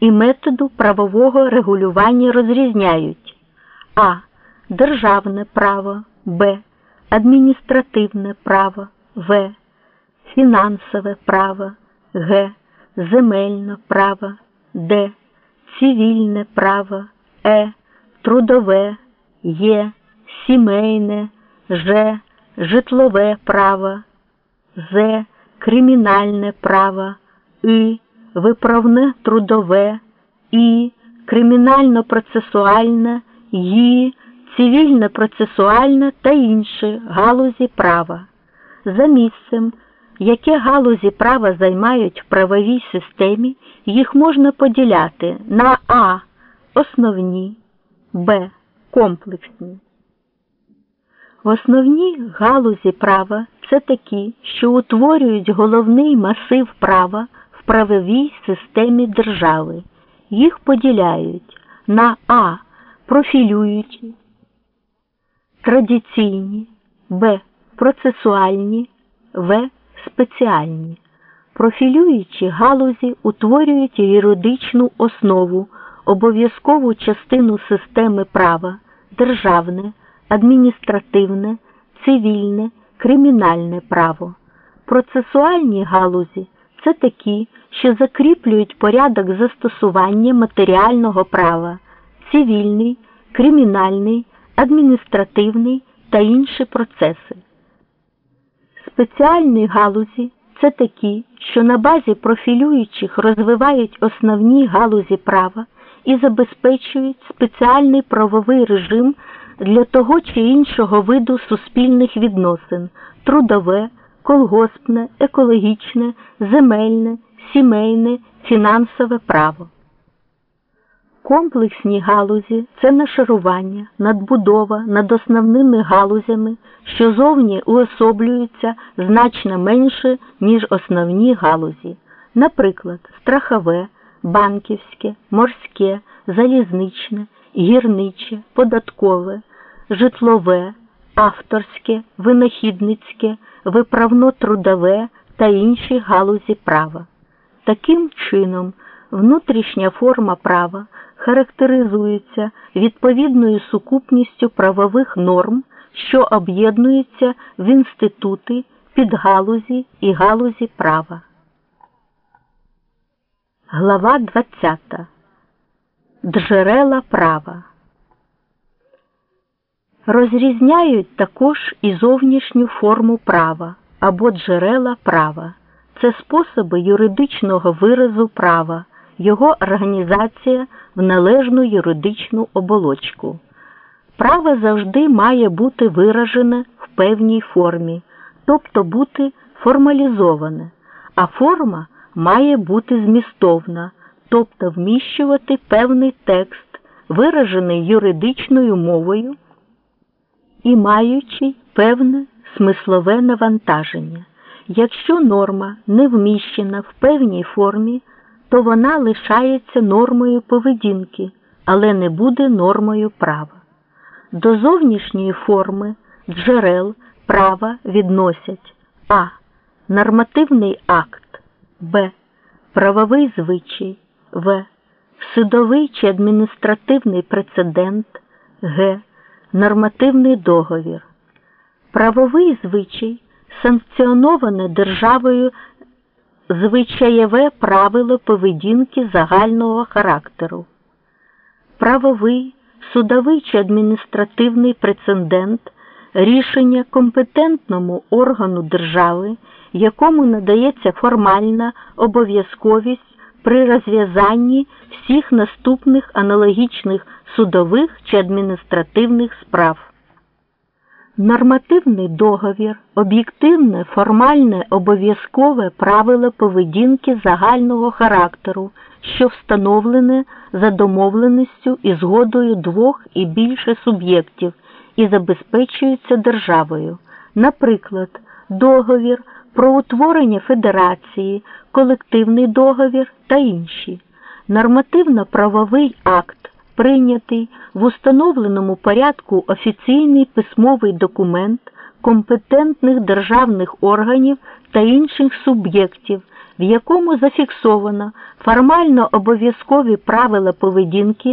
і методу правового регулювання розрізняють а. Державне право, Б. Адміністративне право, В. Фінансове право, Г. Земельне право, Д. Цивільне право, Е. Трудове, Є. Сімейне, Ж. Житлове право, З. Кримінальне право, І. Виправне трудове, І. Кримінально-процесуальне, Ї. Цивільне процесуальне та інші галузі права. За місцем, яке галузі права займають в правовій системі, їх можна поділяти на А. Основні, Б. Комплексні. Основні галузі права це такі, що утворюють головний масив права правовій системі держави. Їх поділяють на А. Профілюючі, традиційні, Б. Процесуальні, В. Спеціальні. Профілюючі галузі утворюють юридичну основу, обов'язкову частину системи права, державне, адміністративне, цивільне, кримінальне право. Процесуальні галузі це такі, що закріплюють порядок застосування матеріального права, цивільний, кримінальний, адміністративний та інші процеси. Спеціальні галузі це такі, що на базі профілюючих розвивають основні галузі права і забезпечують спеціальний правовий режим для того чи іншого виду суспільних відносин трудове, колгоспне, екологічне, земельне, сімейне, фінансове право. Комплексні галузі це нашарування, надбудова над основними галузями, що зовні уособлюються значно менше, ніж основні галузі, наприклад, страхове, банківське, морське, залізничне, гірниче, податкове, житлове, авторське, винахідницьке, виправно-трудове та інші галузі права. Таким чином, внутрішня форма права характеризується відповідною сукупністю правових норм, що об'єднуються в інститути, підгалузі і галузі права. Глава 20. Джерела права. Розрізняють також і зовнішню форму права або джерела права. Це способи юридичного виразу права, його організація в належну юридичну оболочку. Право завжди має бути виражене в певній формі, тобто бути формалізоване, а форма має бути змістовна, тобто вміщувати певний текст, виражений юридичною мовою і маючи певне смислове навантаження. Якщо норма не вміщена в певній формі, то вона лишається нормою поведінки, але не буде нормою права. До зовнішньої форми джерел права відносять а. Нормативний акт, б. Правовий звичай, в. Судовий чи адміністративний прецедент, г. Нормативний договір. Правовий звичай санкціоноване державою звичаєве правило поведінки загального характеру. Правовий, судовий чи адміністративний прецедент рішення компетентному органу держави, якому надається формальна обов'язковість при розв'язанні всіх наступних аналогічних судових чи адміністративних справ. Нормативний договір, об'єктивне, формальне, обов'язкове правило поведінки загального характеру, що встановлене за домовленістю і згодою двох і більше суб'єктів і забезпечується державою, наприклад, договір про утворення федерації, колективний договір та інші, нормативно-правовий акт прийнятий в установленому порядку офіційний письмовий документ компетентних державних органів та інших суб'єктів, в якому зафіксовано формально обов'язкові правила поведінки